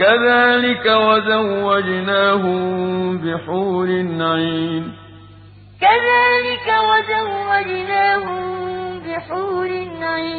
كذلك وزوجناهم بحور عين. كذلك وزوجناهم بحور عين.